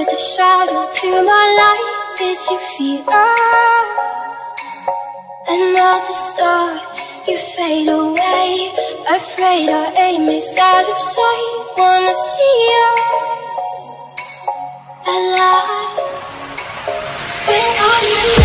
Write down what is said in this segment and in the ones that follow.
the shadow to my light. Did you feel us? Another star, you fade away. Afraid our aim is out of sight. Wanna see us alive? When are you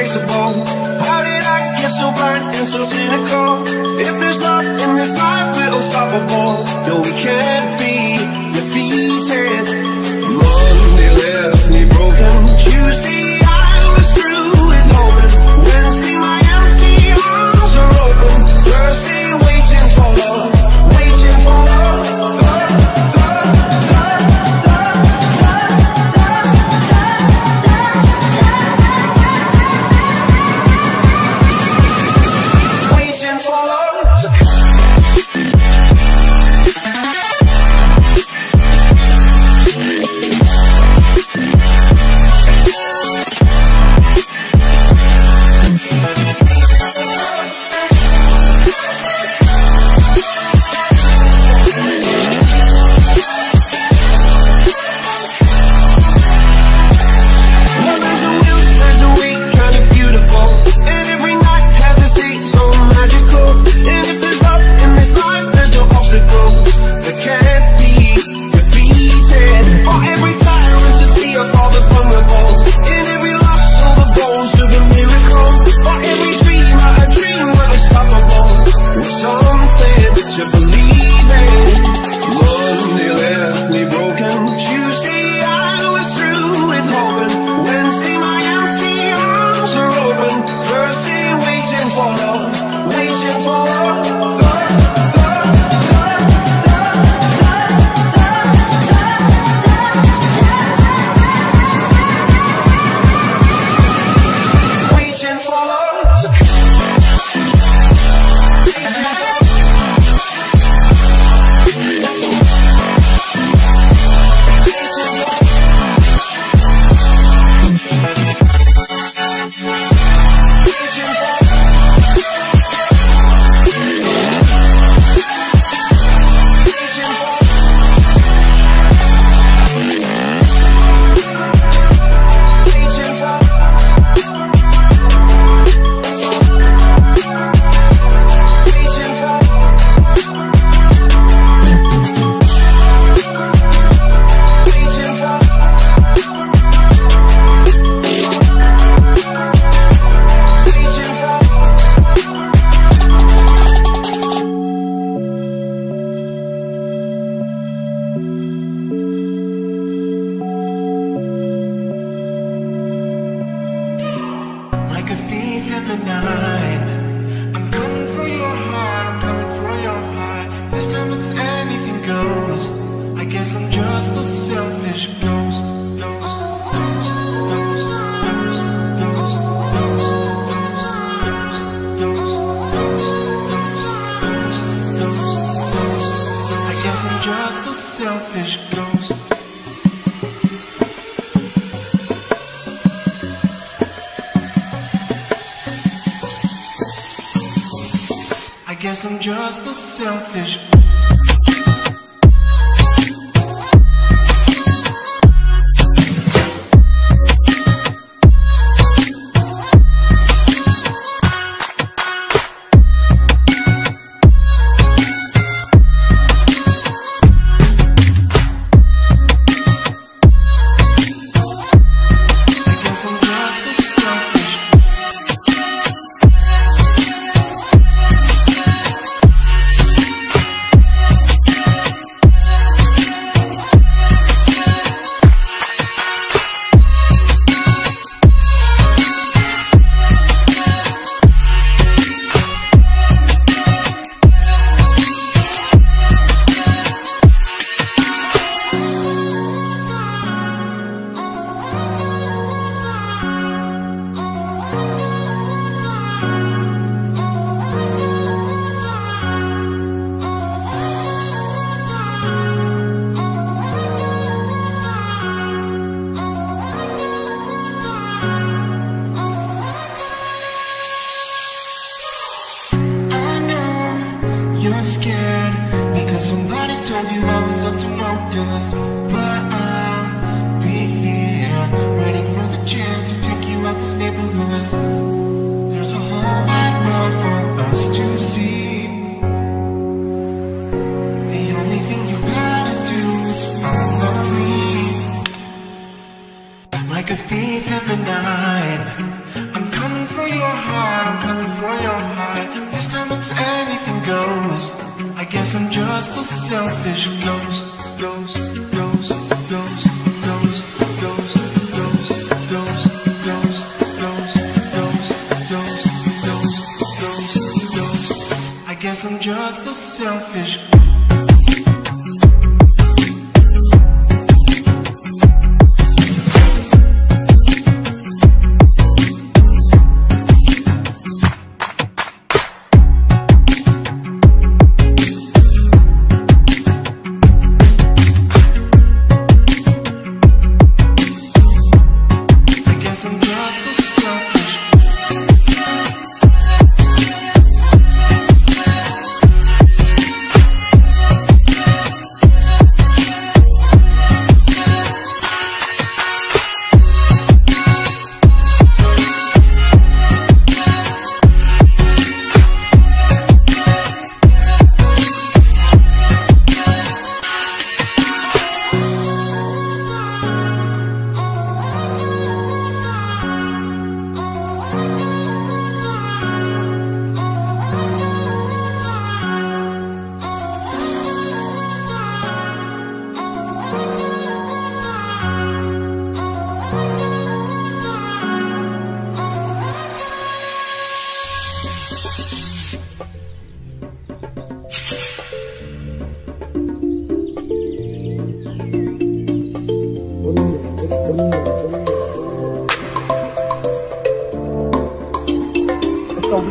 irreplaceable How did I get so blind and so cynical? If there's love in this life, we're unstoppable No, we can't be guess I'm just a selfish in the night I'm coming for your heart, I'm coming for your heart This time it's anything goes I guess I'm just a selfish ghost, ghost, ghost, ghost I'm just a selfish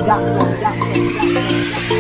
や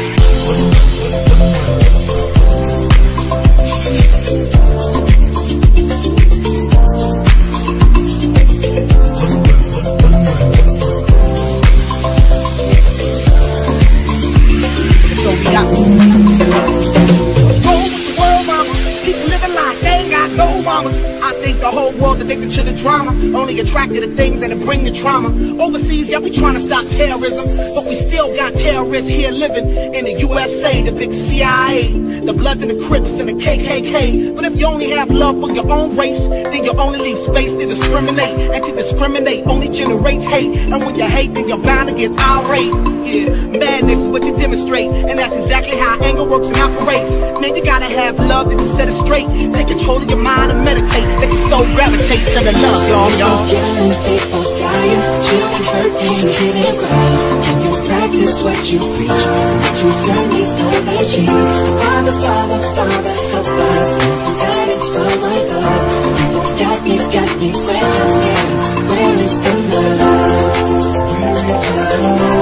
addicted to the drama. Only attracted to things that bring the trauma. Overseas, yeah, we trying to stop terrorism. But we still got terrorists here living in the USA, the big CIA, the Bloods and the Crips and the KKK. But if you only have love for your own race, then you only leave space to discriminate. And to discriminate only generates hate. And when you hate, then you're bound to get irate. Yeah, madness is what you demonstrate. And that's exactly how anger works and operates. Man, you gotta have love to set it straight. Take control of your mind and meditate. Let your soul gravitate to the love, y'all, y'all. People's killing, dying, children hurting. Practice what you preach? Would you turn these other cheek? Father, Father, Father, help us. Guidance from above. Got me, got me questioning. Where is the love? Where is the love?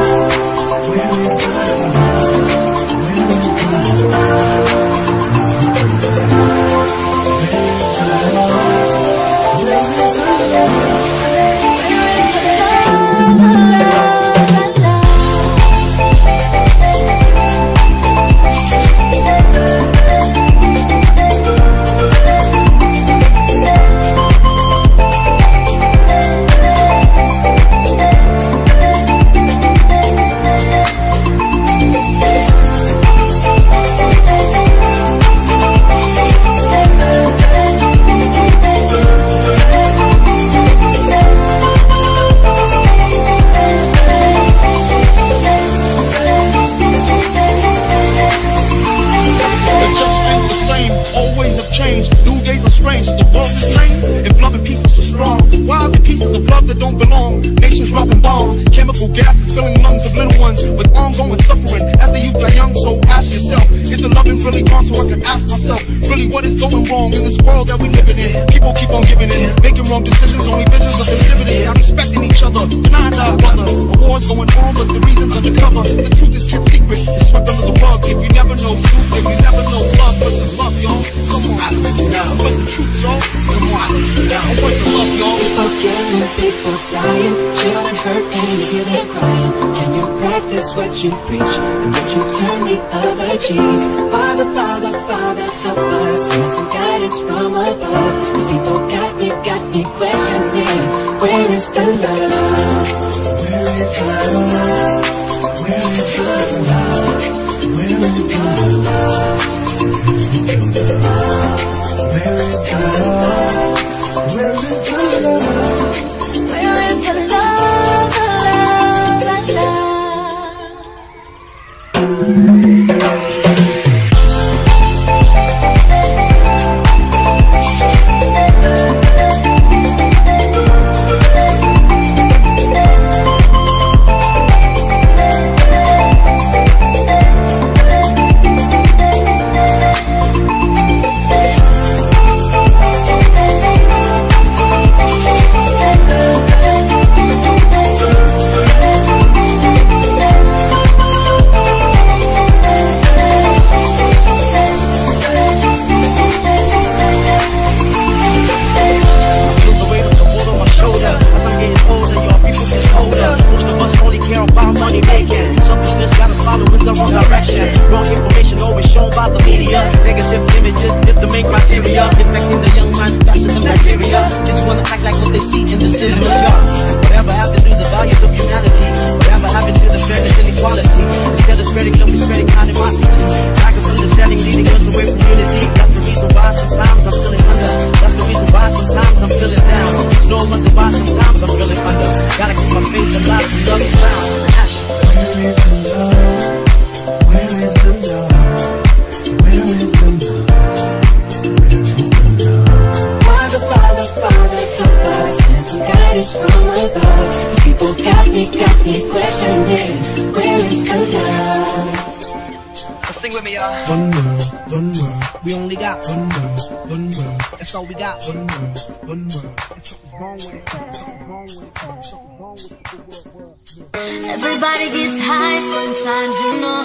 Everybody gets high sometimes, you know.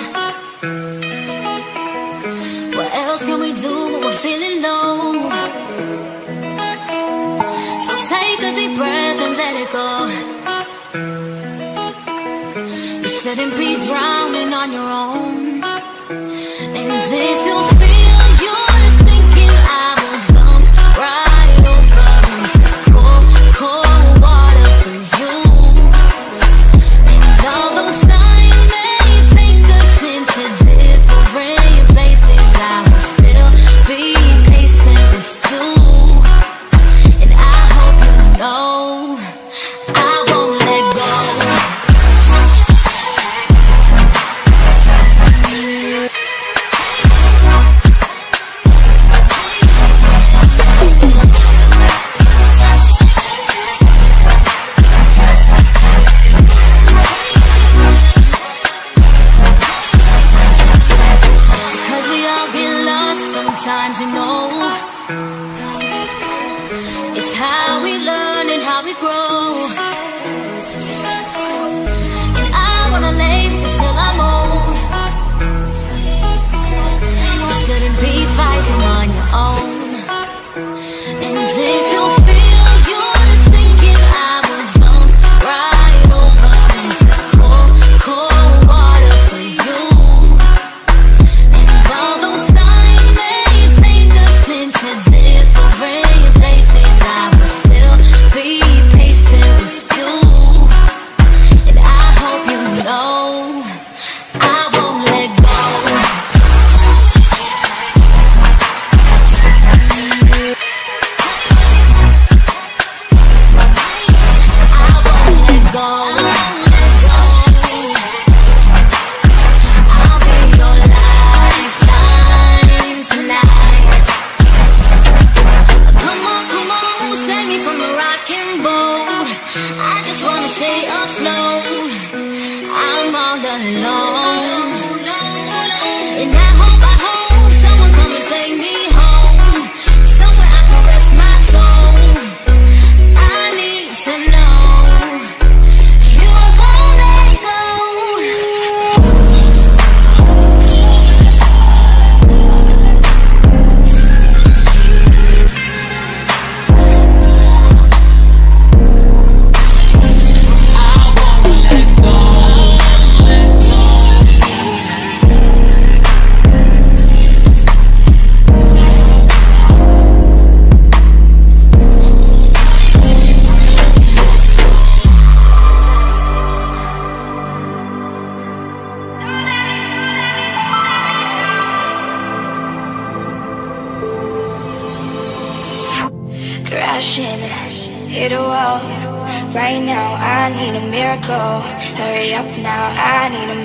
What else can we do when we're feeling low? So take a deep breath and let it go. You shouldn't be drowning on your own. And if you feel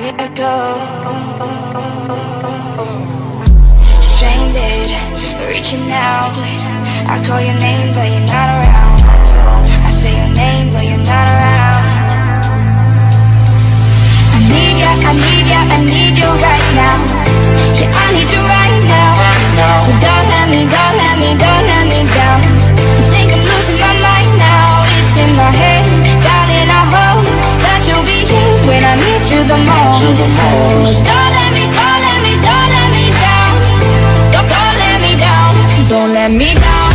here Stranded, reaching out. I call your name but you're not around. I say your name but you're not around. I need ya, I need ya, I need you right now. Yeah, I need you right now. So don't let me, don't let me, don't let me down. to the most. Don't let me, don't let me, don't let me down. Don't, don't let me down. Don't let me down.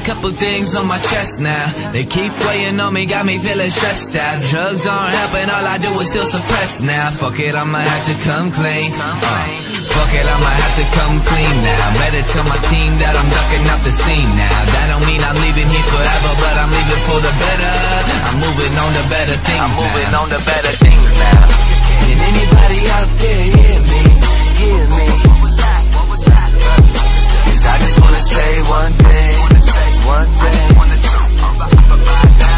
Couple things on my chest now. They keep weighing on me, got me feeling stressed out. Drugs aren't helping, all I do is still suppress now. Fuck it, I'ma have to come clean. Uh, fuck it, I'ma have to come clean now. Better tell my team that I'm ducking out the scene now. That don't mean I'm leaving here forever, but I'm leaving for the better. I'm moving on to better things. I'm moving on to better things now. Can anybody out there hear me? Hear me? Cause I just wanna say one thing, one thing.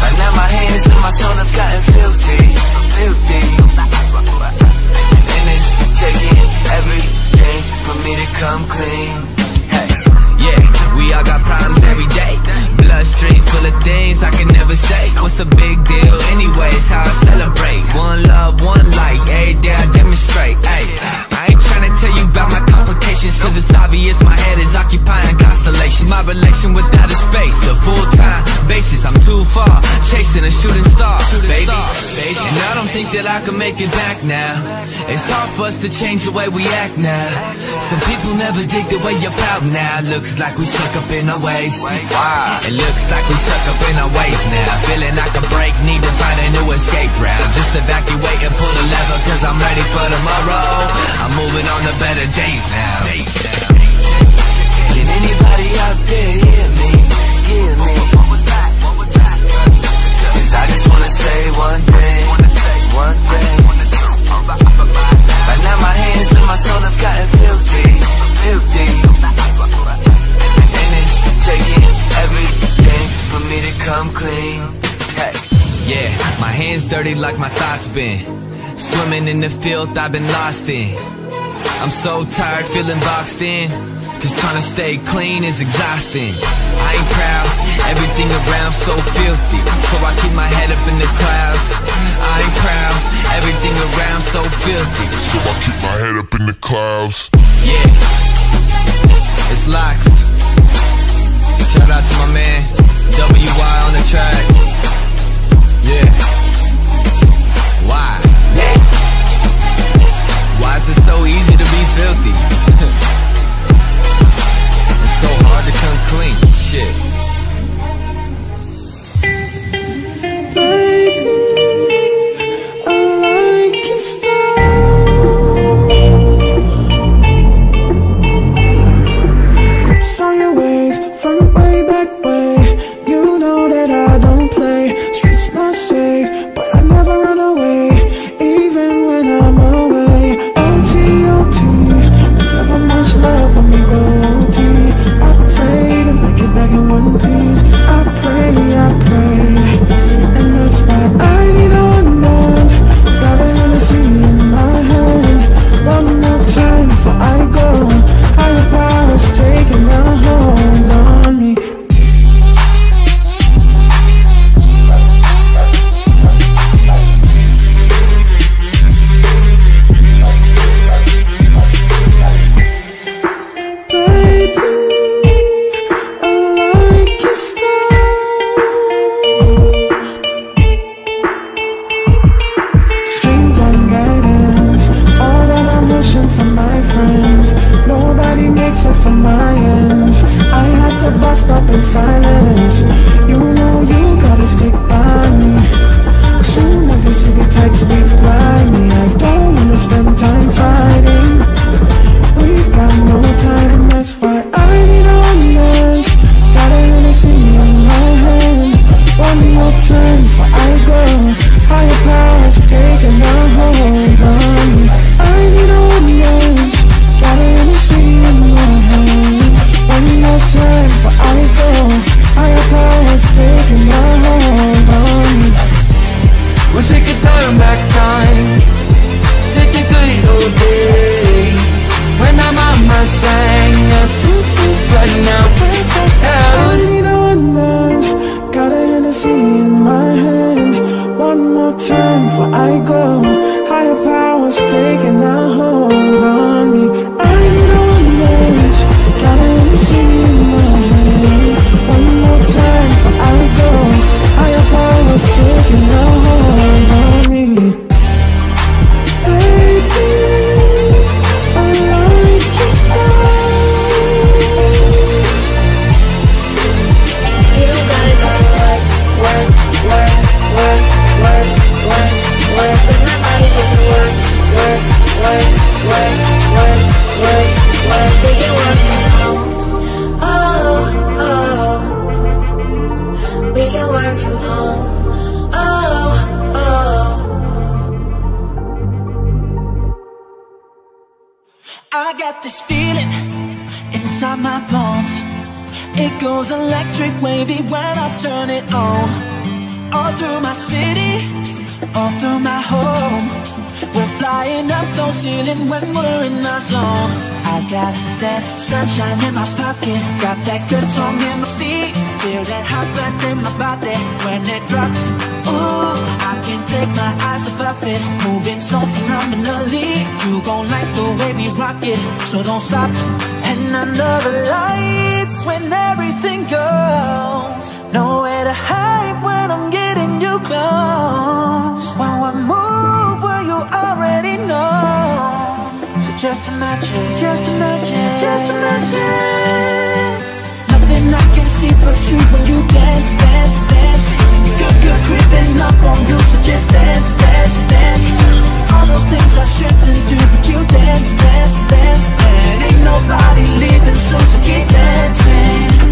Right now my hands and my soul have gotten filthy, filthy. And it's taking everything for me to come clean. Hey, yeah, we all got problems every day. Bloodstream full of things I can never say. What's the big deal? Anyways, how I celebrate. One love, one light. Every day I demonstrate. Hey, I ain't tryna tell you about my complications, cause it's obvious my head is occupying constellations. My relation with outer space, a full time basis. I'm too far, chasing a shooting star, baby. And I don't think that I can make it back now. It's hard for us to change the way we act now. Some people never dig the way you're out now. Looks like we stuck up in our ways. Wow. Looks like we stuck up in our ways now. Feeling like a break, need to find a new escape route. Just evacuate and pull the lever, cause I'm ready for tomorrow. I'm moving on to better days now. Can anybody out there hear me? Hear me? Cause I just wanna say one thing, one thing. Right now my hands and my soul have dirty like my thoughts been. Swimming in the filth I've been lost in. I'm so tired feeling boxed in. Cause trying to stay clean is exhausting. I ain't proud, everything around so filthy. So I keep my head up in the clouds. I ain't proud, everything around so filthy. So I keep my head up in the clouds. Yeah, it's locks. Shout out to my man, WY on the track. Yeah. Why? Is it so easy to be filthy? it's so hard to come clean. Shit. Baby, I like your style. goes electric wavy when I turn it on. All through my city, all through my home. We're flying up no ceiling when we're in our zone. I got that sunshine in my pocket. Got that good song in my feet. Feel that hot breath in my body. When it drops Ooh, I can't take my eyes off it. Moving so phenomenally. You gon' like the way we rock it. So don't stop. And under the lights when everything goes Nowhere to hide when I'm getting you close. When we move, well you already know. So just imagine, just imagine, just imagine. Nothing I can see but you when you dance, dance, dance. Good, good, creeping up on you So just dance, dance, dance. All those things I shouldn't do But you dance, dance, dance. And ain't nobody leaving soon So keep dancing.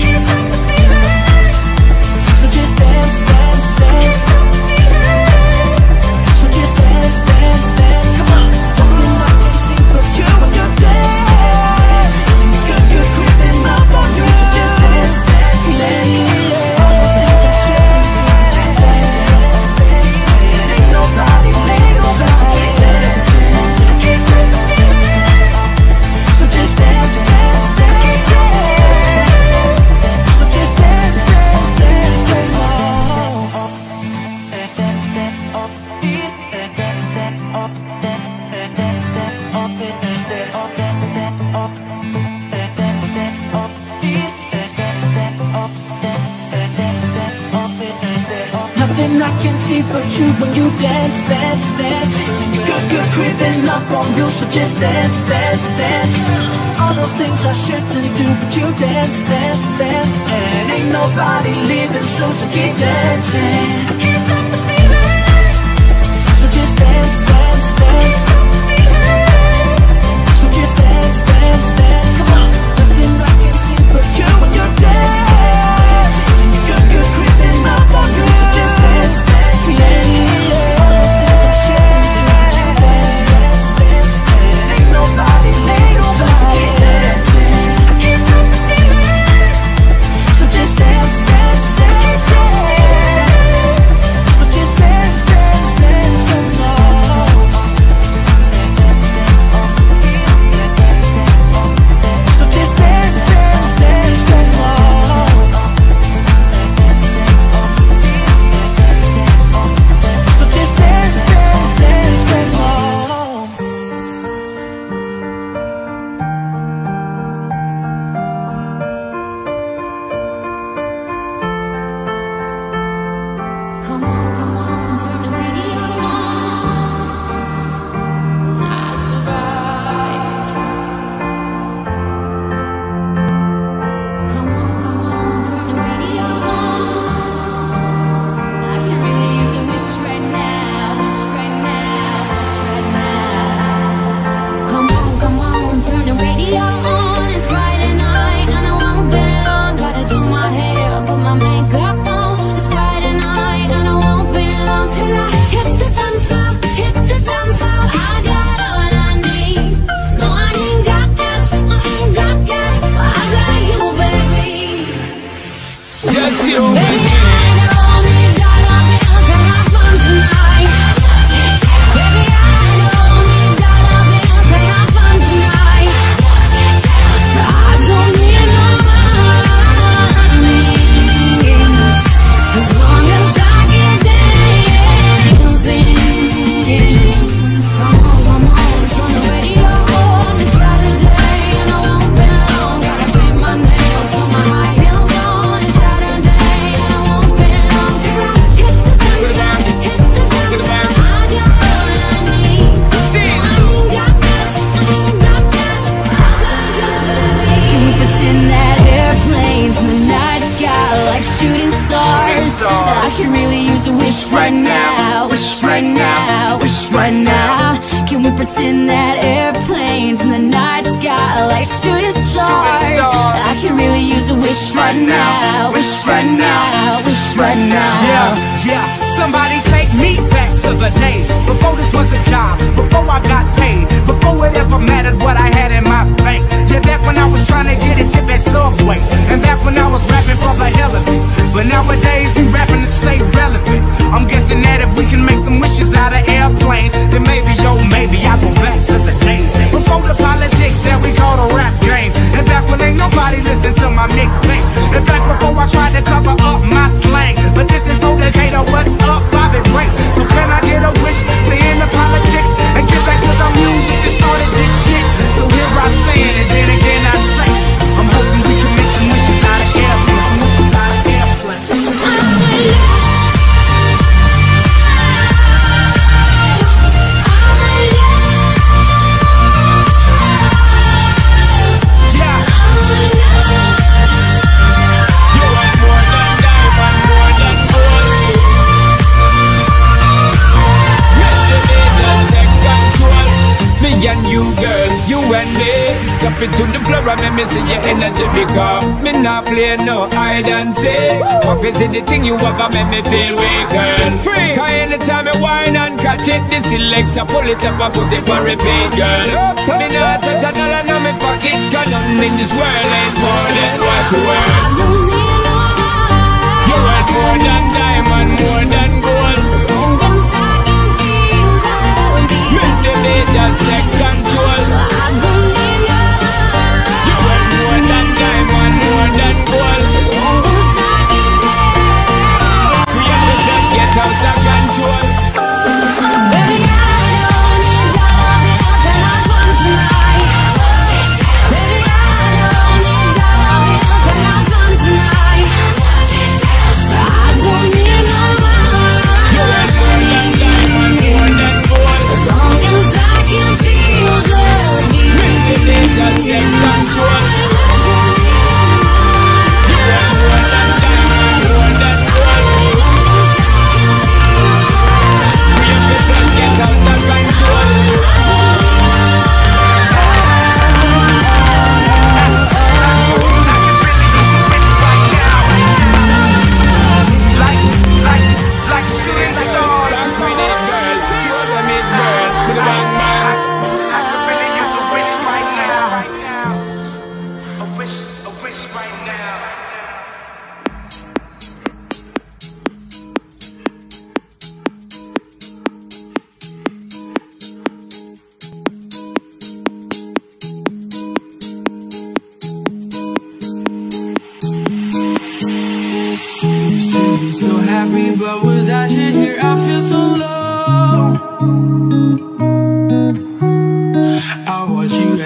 So just dance, dance, dance. So just dance, dance, dance. Come on. I shouldn't do But you dance, dance, dance. And ain't nobody leaving, so, so keep dancing. Right now, wish right now. Wish right now Can we pretend that airplanes in the night sky like shooting stars? stars. I can really use a wish right now, wish right now, wish right now. Yeah, yeah. Somebody take me back to the days before this was a job, before I got paid, before it ever mattered what I had in my bank. Yeah, back when I was trying to get a tip at Subway, and back when I was rapping for the hell of it. But nowadays we rapping to stay relevant. I'm guessing that if we can make some wishes out of airplanes, then maybe, yo, maybe I go back to the days before the politics that we call the rap game. And back when ain't nobody listen to my mixtape. And back before I tried to cover up my slang. But this is no Decatur, what's up, Bobby. So can I get a wish Tap it to the floor and make me see your energy because me not play no hide and seek. It in the thing you and make me feel weak, girl. Free. Cause anytime I whine and catch it, the selector pull it up and put it on repeat, girl. Me not touch a dollar in my pocket, cause nothing in this world ain't more than what you worth.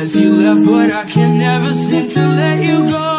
As you left, but I can never seem to let you go.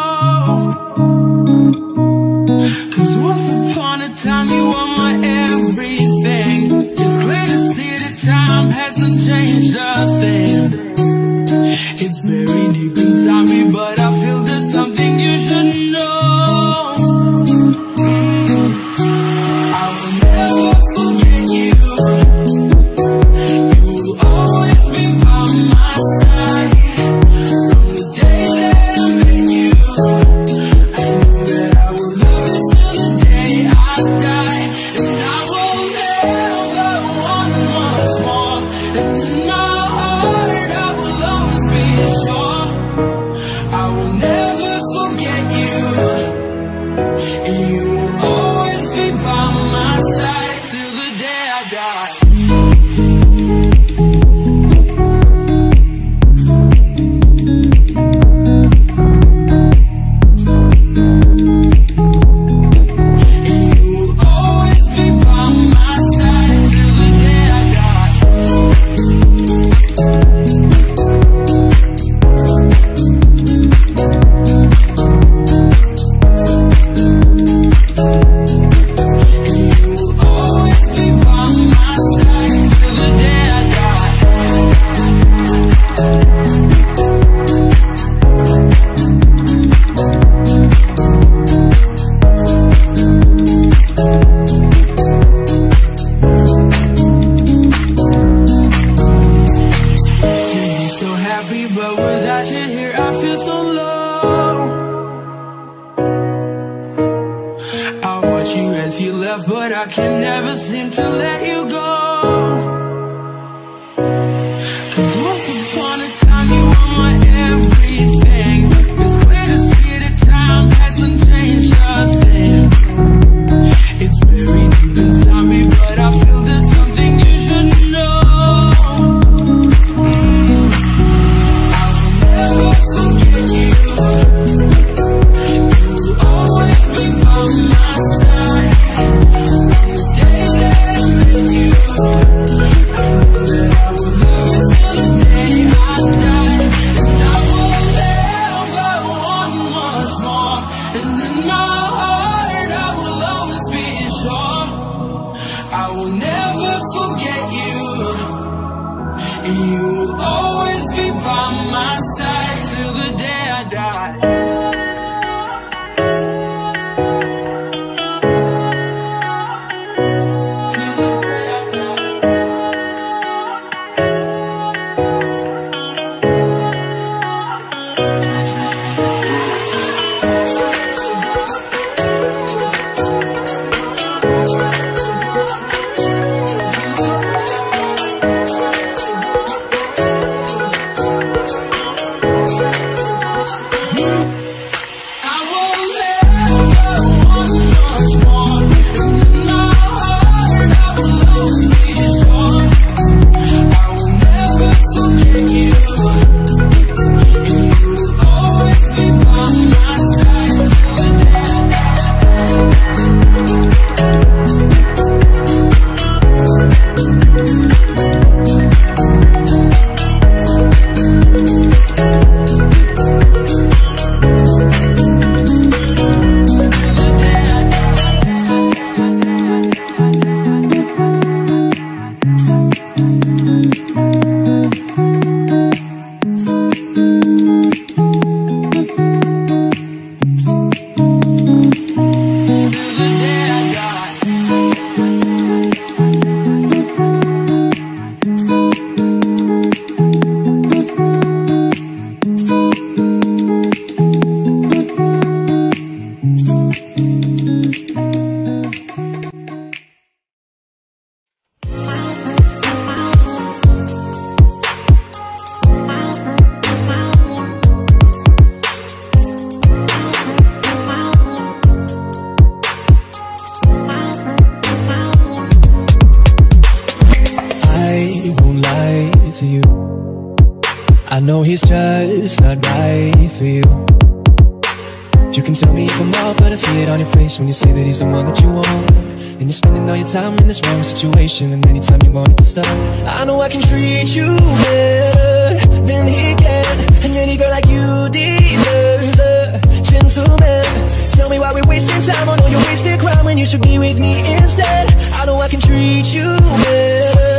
stick around when you should be with me instead. I know I can treat you better.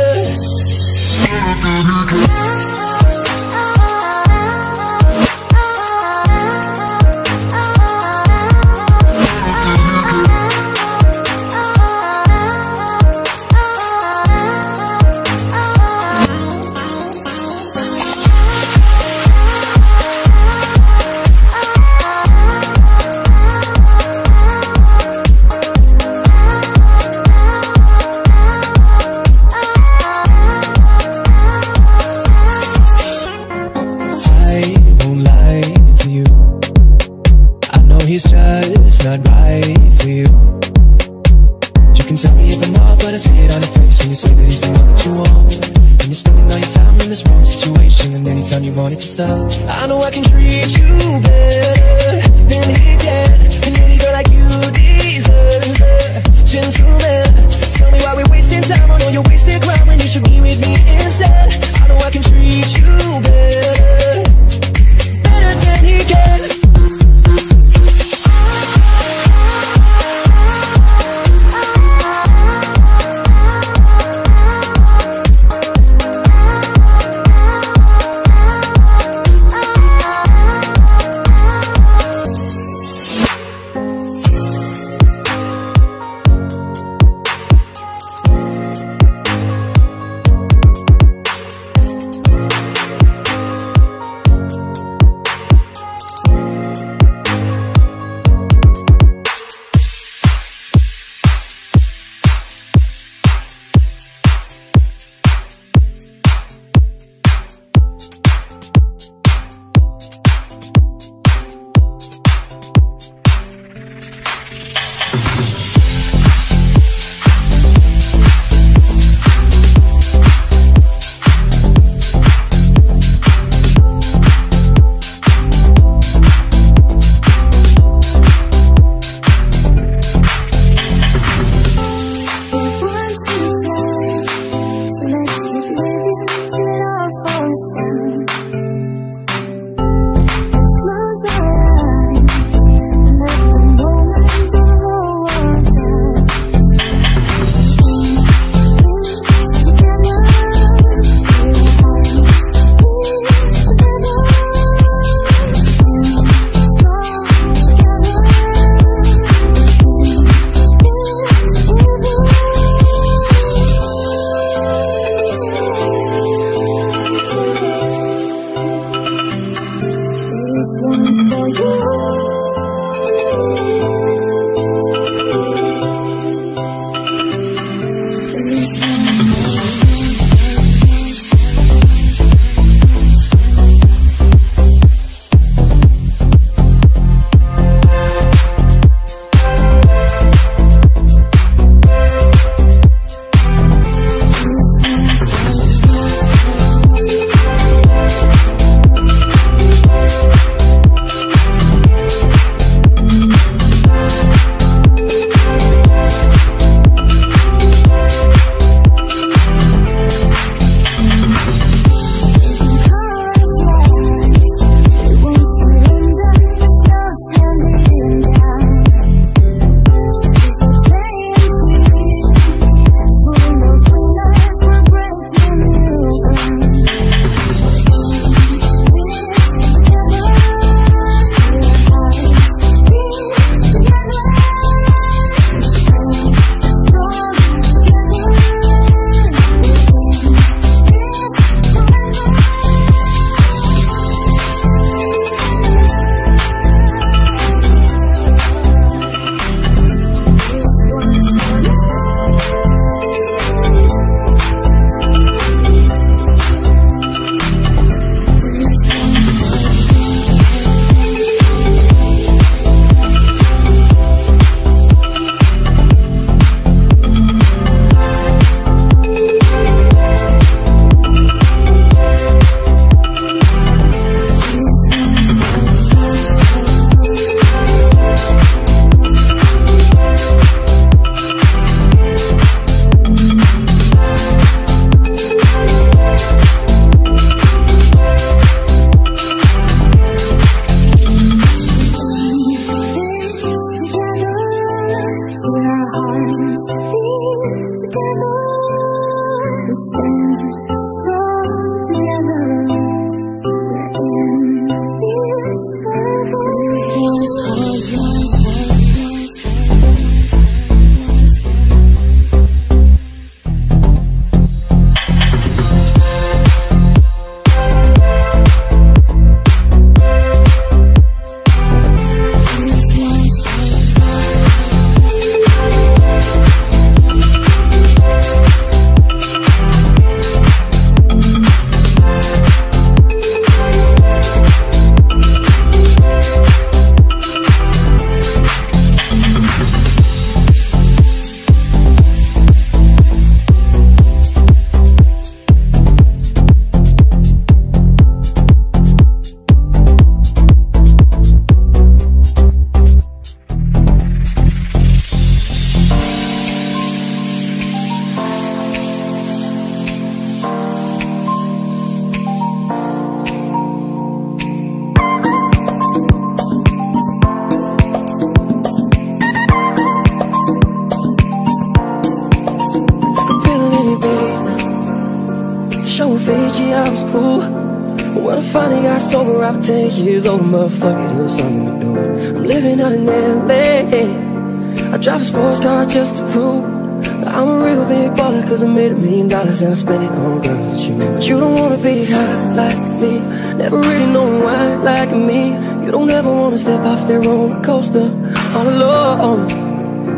I'm spending on girls you You don't wanna be high like me. Never really know why like me. You don't ever wanna step off that roller coaster. All alone.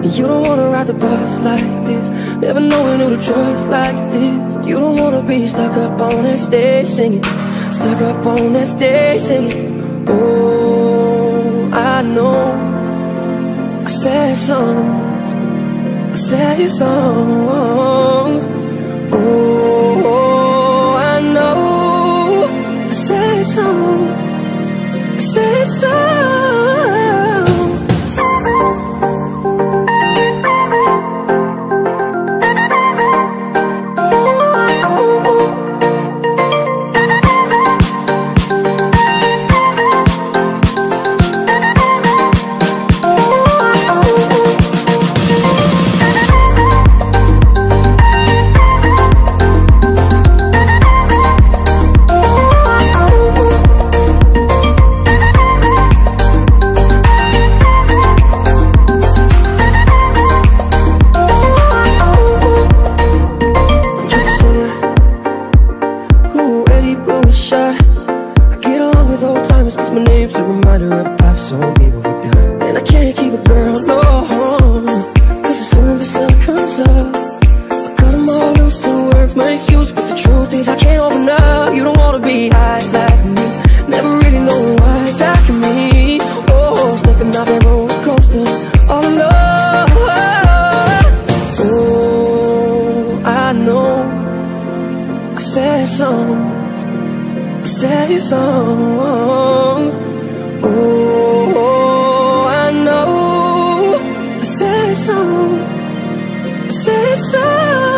You don't wanna ride the bus like this. Never knowing who to trust like this. You don't wanna be stuck up on that stage singing. Stuck up on that stage singing. Oh, I know. I said songs. I said songs. so sad songs, sad songs. Oh, oh I know sad songs, sad songs.